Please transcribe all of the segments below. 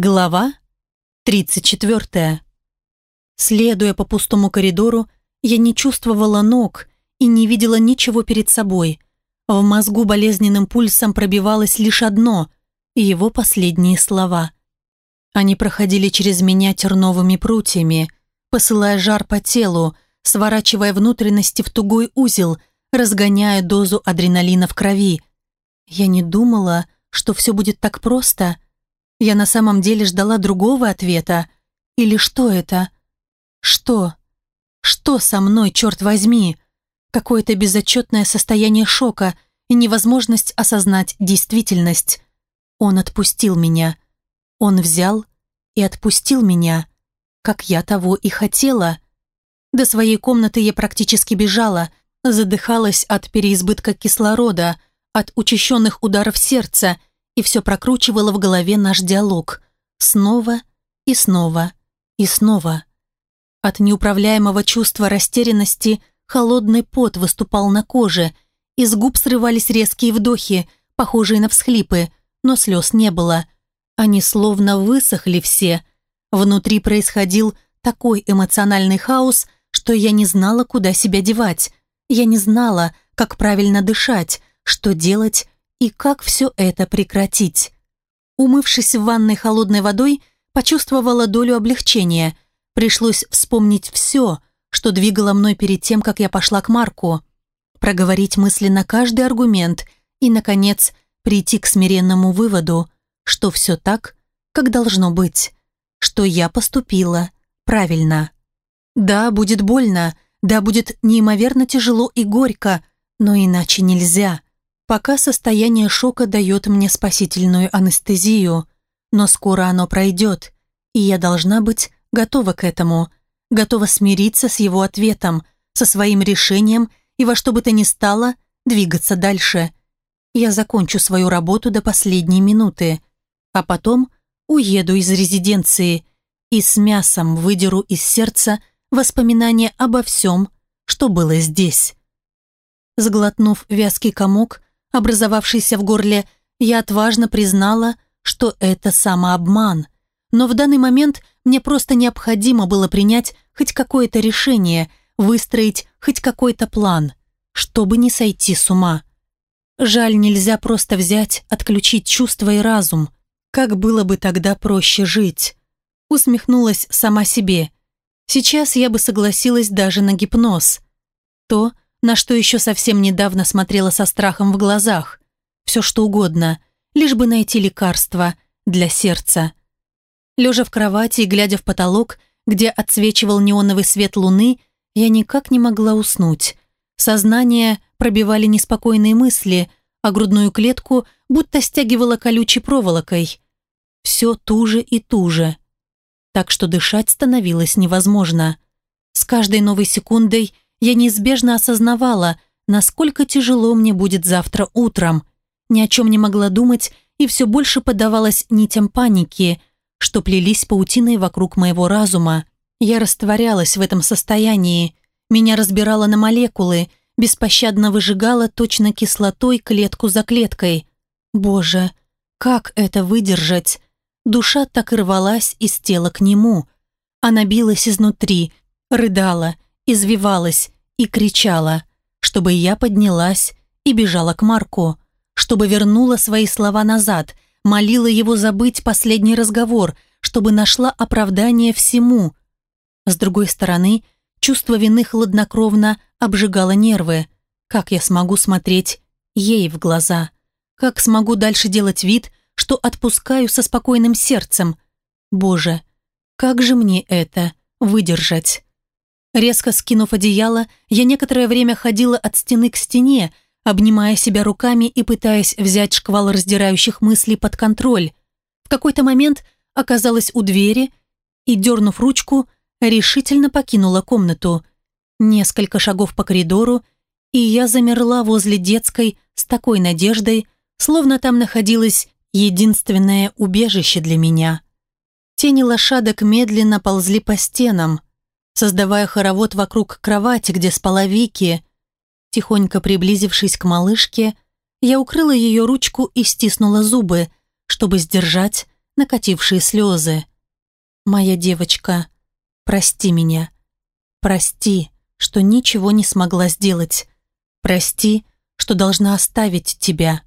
Глава 34. Следуя по пустому коридору, я не чувствовала ног и не видела ничего перед собой. В мозгу болезненным пульсом пробивалось лишь одно – его последние слова. Они проходили через меня терновыми прутьями, посылая жар по телу, сворачивая внутренности в тугой узел, разгоняя дозу адреналина в крови. Я не думала, что все будет так просто – я на самом деле ждала другого ответа. Или что это? Что? Что со мной, черт возьми? Какое-то безотчетное состояние шока и невозможность осознать действительность. Он отпустил меня. Он взял и отпустил меня, как я того и хотела. До своей комнаты я практически бежала, задыхалась от переизбытка кислорода, от учащенных ударов сердца и все прокручивала в голове наш диалог. Снова и снова и снова. От неуправляемого чувства растерянности холодный пот выступал на коже, из губ срывались резкие вдохи, похожие на всхлипы, но слез не было. Они словно высохли все. Внутри происходил такой эмоциональный хаос, что я не знала, куда себя девать. Я не знала, как правильно дышать, что делать и как все это прекратить. Умывшись в ванной холодной водой, почувствовала долю облегчения. Пришлось вспомнить все, что двигало мной перед тем, как я пошла к Марку. Проговорить мысленно каждый аргумент и, наконец, прийти к смиренному выводу, что все так, как должно быть, что я поступила правильно. Да, будет больно, да, будет неимоверно тяжело и горько, но иначе нельзя. Пока состояние шока дает мне спасительную анестезию, но скоро оно пройдет, и я должна быть готова к этому, готова смириться с его ответом, со своим решением и во что бы то ни стало двигаться дальше. Я закончу свою работу до последней минуты, а потом уеду из резиденции и с мясом выдеру из сердца воспоминания обо всем, что было здесь. Сглотнув вязкий комок, образовавшийся в горле, я отважно признала, что это самообман. Но в данный момент мне просто необходимо было принять хоть какое-то решение, выстроить хоть какой-то план, чтобы не сойти с ума. Жаль, нельзя просто взять, отключить чувства и разум. Как было бы тогда проще жить? Усмехнулась сама себе. Сейчас я бы согласилась даже на гипноз. То, на что еще совсем недавно смотрела со страхом в глазах. Все что угодно, лишь бы найти лекарство для сердца. Лежа в кровати и глядя в потолок, где отсвечивал неоновый свет луны, я никак не могла уснуть. Сознание пробивали неспокойные мысли, а грудную клетку будто стягивала колючей проволокой. Все туже и туже. Так что дышать становилось невозможно. С каждой новой секундой – я неизбежно осознавала, насколько тяжело мне будет завтра утром. Ни о чем не могла думать и все больше поддавалась нитям паники, что плелись паутиной вокруг моего разума. Я растворялась в этом состоянии. Меня разбирало на молекулы, беспощадно выжигала точно кислотой клетку за клеткой. Боже, как это выдержать? Душа так рвалась из тела к нему. Она билась изнутри, рыдала, извивалась и кричала, чтобы я поднялась и бежала к Марку, чтобы вернула свои слова назад, молила его забыть последний разговор, чтобы нашла оправдание всему. С другой стороны, чувство вины хладнокровно обжигало нервы. Как я смогу смотреть ей в глаза? Как смогу дальше делать вид, что отпускаю со спокойным сердцем? Боже, как же мне это выдержать? Резко скинув одеяло, я некоторое время ходила от стены к стене, обнимая себя руками и пытаясь взять шквал раздирающих мыслей под контроль. В какой-то момент оказалась у двери и, дернув ручку, решительно покинула комнату. Несколько шагов по коридору, и я замерла возле детской с такой надеждой, словно там находилось единственное убежище для меня. Тени лошадок медленно ползли по стенам, создавая хоровод вокруг кровати, где спала Вики. Тихонько приблизившись к малышке, я укрыла ее ручку и стиснула зубы, чтобы сдержать накатившие слезы. «Моя девочка, прости меня. Прости, что ничего не смогла сделать. Прости, что должна оставить тебя».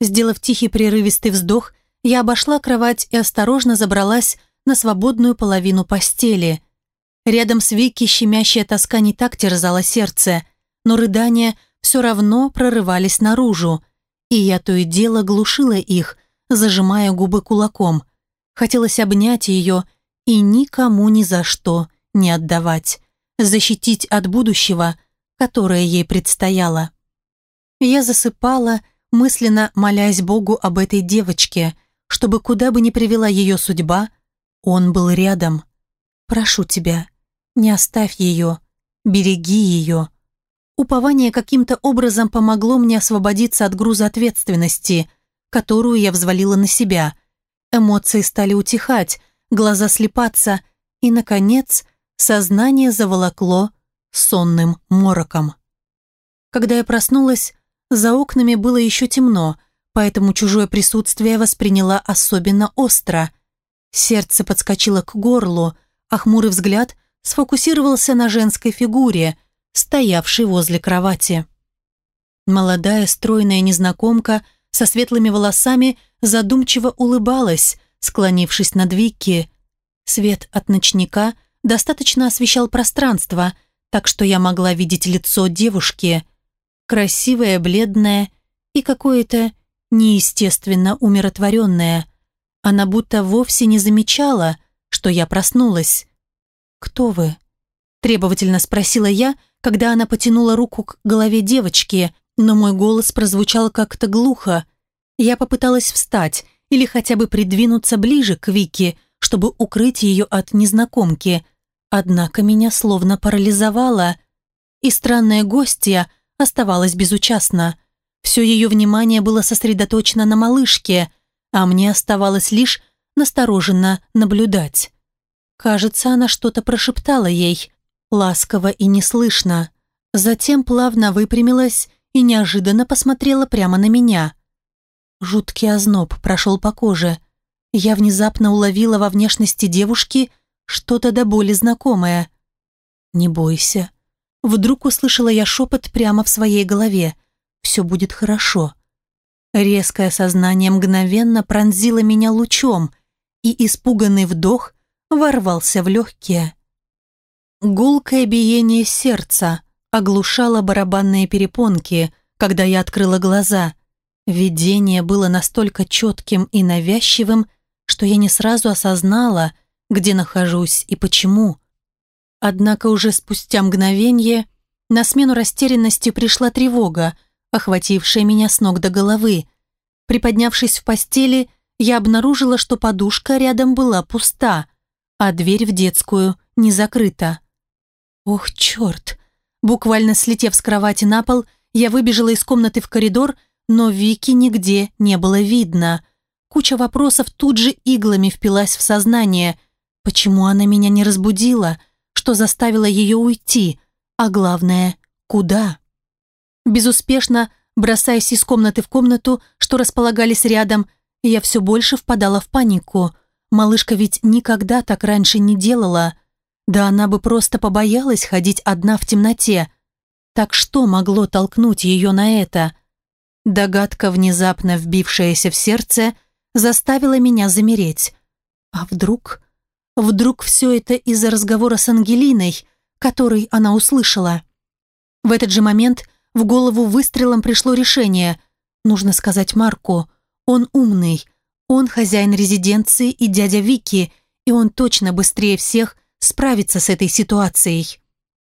Сделав тихий прерывистый вздох, я обошла кровать и осторожно забралась на свободную половину постели. Рядом с Вики щемящая тоска не так терзала сердце, но рыдания все равно прорывались наружу, и я то и дело глушила их, зажимая губы кулаком. Хотелось обнять ее и никому ни за что не отдавать, защитить от будущего, которое ей предстояло. Я засыпала, мысленно молясь Богу об этой девочке, чтобы куда бы ни привела ее судьба, он был рядом. «Прошу тебя, не оставь ее, береги ее». Упование каким-то образом помогло мне освободиться от груза ответственности, которую я взвалила на себя. Эмоции стали утихать, глаза слепаться, и, наконец, сознание заволокло сонным мороком. Когда я проснулась, за окнами было еще темно, поэтому чужое присутствие восприняла особенно остро. Сердце подскочило к горлу, а хмурый взгляд сфокусировался на женской фигуре, стоявшей возле кровати. Молодая стройная незнакомка со светлыми волосами задумчиво улыбалась, склонившись над Вики. Свет от ночника достаточно освещал пространство, так что я могла видеть лицо девушки. Красивое, бледное и какое-то неестественно умиротворенное. Она будто вовсе не замечала, что я проснулась. «Кто вы?» – требовательно спросила я, когда она потянула руку к голове девочки, но мой голос прозвучал как-то глухо. Я попыталась встать или хотя бы придвинуться ближе к Вике, чтобы укрыть ее от незнакомки. Однако меня словно парализовало, и странная гостья оставалась безучастна. Все ее внимание было сосредоточено на малышке, а мне оставалось лишь настороженно наблюдать. Кажется, она что-то прошептала ей, ласково и неслышно. Затем плавно выпрямилась и неожиданно посмотрела прямо на меня. Жуткий озноб прошел по коже. Я внезапно уловила во внешности девушки что-то до боли знакомое. «Не бойся». Вдруг услышала я шепот прямо в своей голове. «Все будет хорошо». Резкое сознание мгновенно пронзило меня лучом, и испуганный вдох ворвался в легкие. Гулкое биение сердца оглушало барабанные перепонки, когда я открыла глаза – Видение было настолько четким и навязчивым, что я не сразу осознала, где нахожусь и почему. Однако уже спустя мгновение на смену растерянности пришла тревога, охватившая меня с ног до головы. Приподнявшись в постели, я обнаружила, что подушка рядом была пуста, а дверь в детскую не закрыта. Ох, черт! Буквально слетев с кровати на пол, я выбежала из комнаты в коридор но Вики нигде не было видно. Куча вопросов тут же иглами впилась в сознание. Почему она меня не разбудила? Что заставило ее уйти? А главное, куда? Безуспешно, бросаясь из комнаты в комнату, что располагались рядом, я все больше впадала в панику. Малышка ведь никогда так раньше не делала. Да она бы просто побоялась ходить одна в темноте. Так что могло толкнуть ее на это? Догадка, внезапно вбившаяся в сердце, заставила меня замереть. А вдруг... Вдруг все это из-за разговора с Ангелиной, который она услышала. В этот же момент в голову выстрелом пришло решение. Нужно сказать Марку. Он умный. Он хозяин резиденции и дядя Вики, и он точно быстрее всех справится с этой ситуацией.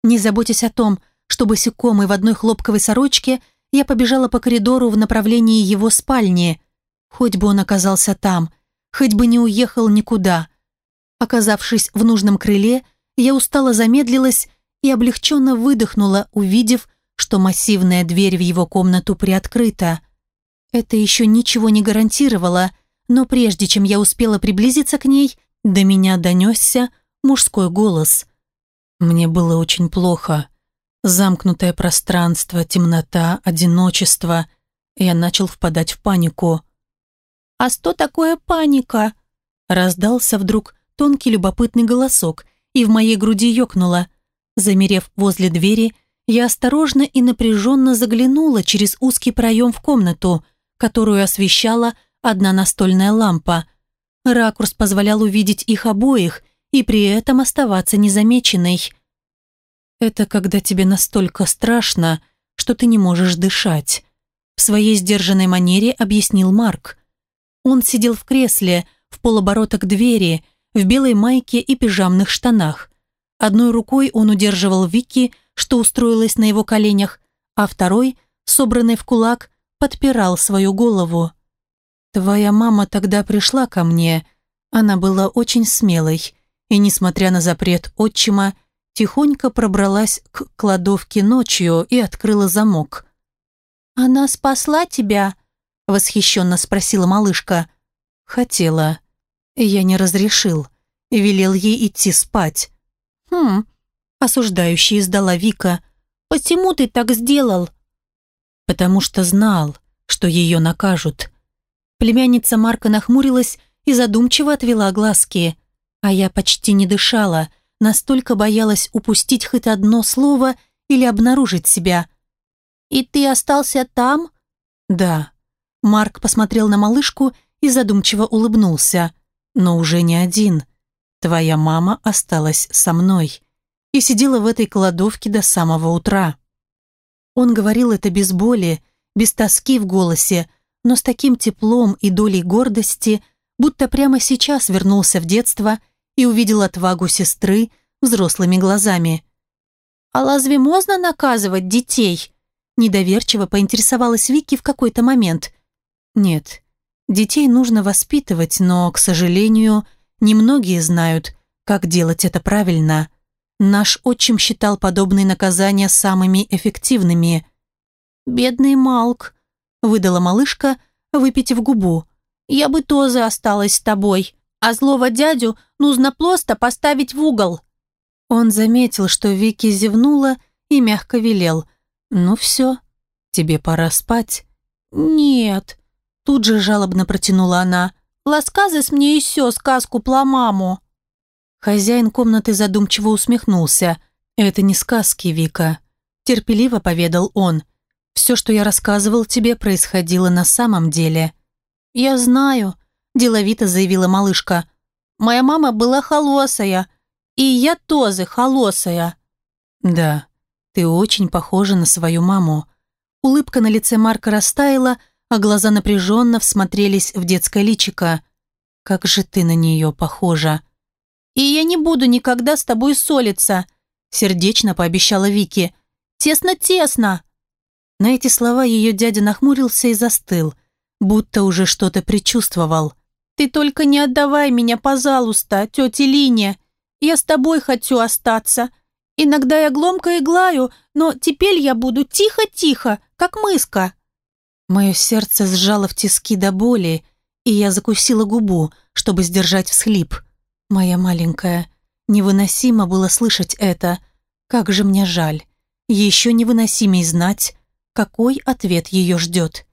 Не заботясь о том, что босиком и в одной хлопковой сорочке – я побежала по коридору в направлении его спальни. Хоть бы он оказался там, хоть бы не уехал никуда. Оказавшись в нужном крыле, я устало замедлилась и облегченно выдохнула, увидев, что массивная дверь в его комнату приоткрыта. Это еще ничего не гарантировало, но прежде чем я успела приблизиться к ней, до меня донесся мужской голос. «Мне было очень плохо», Замкнутое пространство, темнота, одиночество. Я начал впадать в панику. «А что такое паника?» Раздался вдруг тонкий любопытный голосок, и в моей груди ёкнуло. Замерев возле двери, я осторожно и напряженно заглянула через узкий проем в комнату, которую освещала одна настольная лампа. Ракурс позволял увидеть их обоих и при этом оставаться незамеченной. Это когда тебе настолько страшно, что ты не можешь дышать. В своей сдержанной манере объяснил Марк. Он сидел в кресле, в полоборота к двери, в белой майке и пижамных штанах. Одной рукой он удерживал Вики, что устроилась на его коленях, а второй, собранный в кулак, подпирал свою голову. «Твоя мама тогда пришла ко мне. Она была очень смелой, и, несмотря на запрет отчима, тихонько пробралась к кладовке ночью и открыла замок. «Она спасла тебя?» – восхищенно спросила малышка. «Хотела. Я не разрешил. Велел ей идти спать». «Хм», – осуждающий издала Вика. «Почему ты так сделал?» «Потому что знал, что ее накажут». Племянница Марка нахмурилась и задумчиво отвела глазки. А я почти не дышала, настолько боялась упустить хоть одно слово или обнаружить себя. «И ты остался там?» «Да». Марк посмотрел на малышку и задумчиво улыбнулся. «Но уже не один. Твоя мама осталась со мной и сидела в этой кладовке до самого утра». Он говорил это без боли, без тоски в голосе, но с таким теплом и долей гордости, будто прямо сейчас вернулся в детство и увидел отвагу сестры взрослыми глазами. «А разве можно наказывать детей?» Недоверчиво поинтересовалась Вики в какой-то момент. «Нет, детей нужно воспитывать, но, к сожалению, немногие знают, как делать это правильно. Наш отчим считал подобные наказания самыми эффективными». «Бедный Малк», — выдала малышка, выпитив губу. «Я бы тоже осталась с тобой» а злого дядю нужно просто поставить в угол». Он заметил, что Вики зевнула и мягко велел. «Ну все, тебе пора спать». «Нет», — тут же жалобно протянула она. «Ласказес мне еще сказку про маму». Хозяин комнаты задумчиво усмехнулся. «Это не сказки, Вика», — терпеливо поведал он. «Все, что я рассказывал тебе, происходило на самом деле». «Я знаю», деловито заявила малышка. «Моя мама была холосая, и я тоже холосая». «Да, ты очень похожа на свою маму». Улыбка на лице Марка растаяла, а глаза напряженно всмотрелись в детское личико. «Как же ты на нее похожа!» «И я не буду никогда с тобой ссориться», сердечно пообещала Вики. «Тесно-тесно!» На эти слова ее дядя нахмурился и застыл, будто уже что-то предчувствовал. «Ты только не отдавай меня, пожалуйста, тетя Линия. Я с тобой хочу остаться. Иногда я гломко иглаю, но теперь я буду тихо-тихо, как мыска». Мое сердце сжало в тиски до боли, и я закусила губу, чтобы сдержать всхлип. Моя маленькая, невыносимо было слышать это. Как же мне жаль. Еще невыносимей знать, какой ответ ее ждет.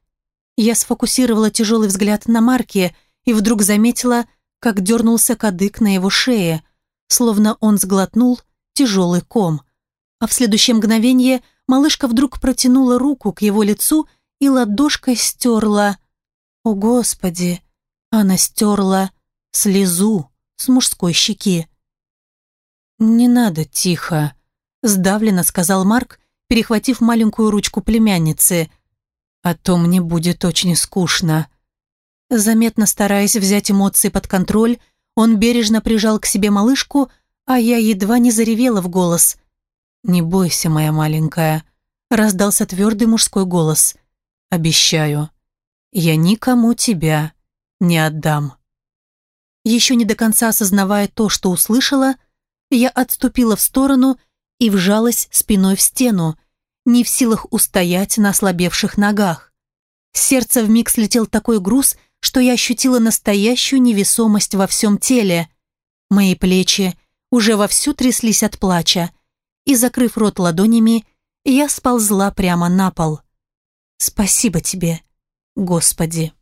Я сфокусировала тяжелый взгляд на Марке и вдруг заметила, как дернулся кадык на его шее, словно он сглотнул тяжелый ком. А в следующее мгновение малышка вдруг протянула руку к его лицу и ладошкой стерла... О, Господи! Она стерла слезу с мужской щеки. «Не надо, тихо», — сдавленно сказал Марк, перехватив маленькую ручку племянницы. «А то мне будет очень скучно. Заметно стараясь взять эмоции под контроль, он бережно прижал к себе малышку, а я едва не заревела в голос. «Не бойся, моя маленькая», — раздался твердый мужской голос. «Обещаю, я никому тебя не отдам». Еще не до конца осознавая то, что услышала, я отступила в сторону и вжалась спиной в стену, не в силах устоять на ослабевших ногах. Сердце вмиг слетел такой груз, что я ощутила настоящую невесомость во всем теле. Мои плечи уже вовсю тряслись от плача, и, закрыв рот ладонями, я сползла прямо на пол. «Спасибо тебе, Господи!»